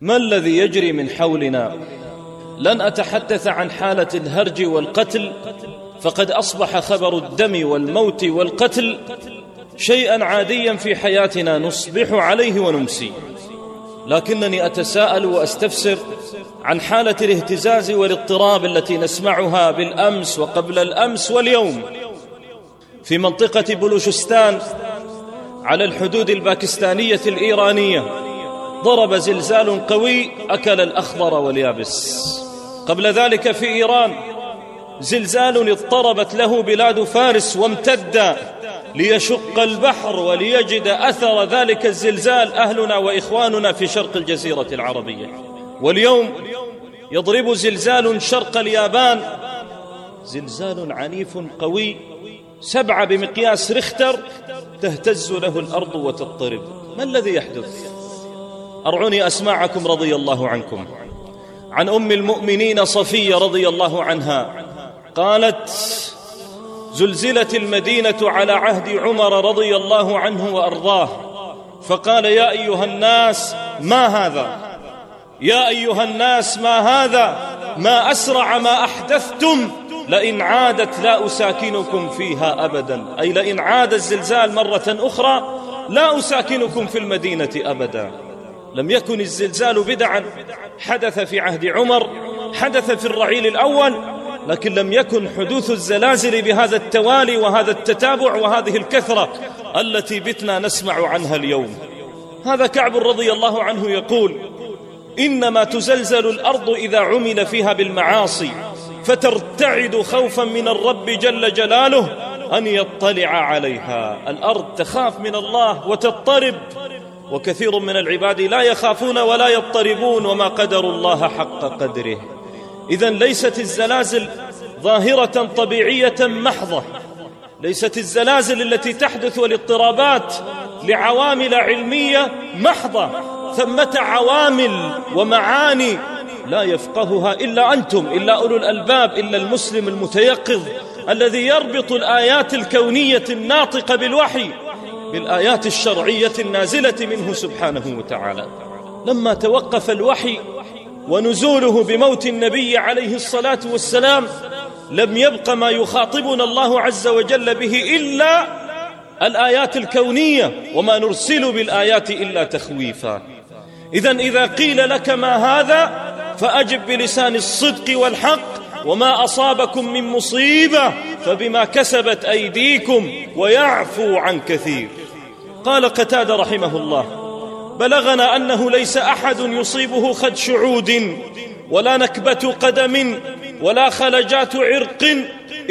ما الذي يجري من حولنا؟ لن أتحدث عن حالة الهرج والقتل فقد أصبح خبر الدم والموت والقتل شيئا عاديا في حياتنا نصبح عليه ونمسي. لكنني أتساءل وأستفسر عن حالة الاهتزاز والاضطراب التي نسمعها بالأمس وقبل الأمس واليوم. في منطقة بلوشستان على الحدود الباكستانية الإيرانية ضرب زلزال قوي أكل الأخضر واليابس. قبل ذلك في إيران زلزال اضطربت له بلاد فارس وامتد ليشق البحر وليجد أثر ذلك الزلزال أهلنا وإخواننا في شرق الجزيرة العربية. واليوم يضرب زلزال شرق اليابان زلزال عنيف قوي سبعة بمقياس ريختر تهتز له الأرض وتضطرب. ما الذي يحدث؟ أرعوني أسماعكم رضي الله عنكم. عن أم المؤمنين صفية رضي الله عنها قالت زلزلت المدينة على عهد عمر رضي الله عنه وأرضاه فقال يا أيها الناس ما هذا؟ يا أيها الناس ما هذا؟ ما أسرع ما أحدثتم لئن عادت لا أساكنكم فيها أبدا. أي لئن عاد الزلزال مرة أخرى لا أساكنكم في المدينة أبدا. لم يكن الزلزال بدعا. حدث في عهد عمر حدث في الرعيل الأول لكن لم يكن حدوث الزلازل بهذا التوالي وهذا التتابع وهذه الكثرة التي بتنا نسمع عنها اليوم. هذا كعب رضي الله عنه يقول إنما تزلزل الأرض إذا عمل فيها بالمعاصي فترتعد خوفا من الرب جل جلاله أن يطلع عليها. الأرض تخاف من الله وتضطرب. وكثير من العباد لا يخافون ولا يضطربون وما قدر الله حق قدره. إذا ليست الزلازل ظاهرة طبيعية محضة. ليست الزلازل التي تحدث والاضطرابات لعوامل علمية محضة. ثمة عوامل ومعاني لا يفقهها إلا أنتم إلا أولو الألباب إلا المسلم المتيقظ الذي يربط الآيات الكونية الناطقة بالوحي بالآيات الشرعية النازلة منه سبحانه وتعالى. لما توقف الوحي ونزوله بموت النبي عليه الصلاة والسلام لم يبق ما يخاطبنا الله عز وجل به إلا الآيات الكونية وما نرسل بالآيات إلا تخويفا. إذا إذا قيل لك ما هذا فأجب بلسان الصدق والحق وما أصابكم من مصيبة فبما كسبت أيديكم ويعفو عن كثير. قال قتاد رحمه الله بلغنا أنه ليس أحد يصيبه خد شعود ولا نكبة قدم ولا خلجات عرق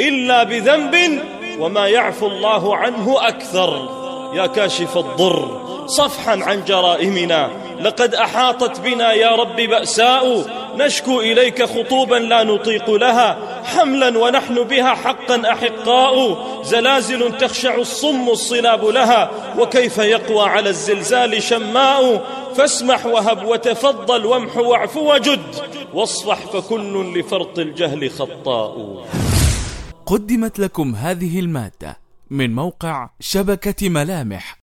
إلا بذنب وما يعفو الله عنه أكثر. يا كاشف الضر صفحا عن جرائمنا لقد أحاطت بنا يا رب بأساء نشكو إليك خطوبا لا نطيق لها حملا ونحن بها حقا أحقاء. زلازل تخشع الصم الصلاب لها وكيف يقوى على الزلزال شماء. فاسمح وهب وتفضل وامح واعف وجد واصفح فكل لفرط الجهل خطاء. قدمت لكم هذه المادة من موقع شبكة ملامح.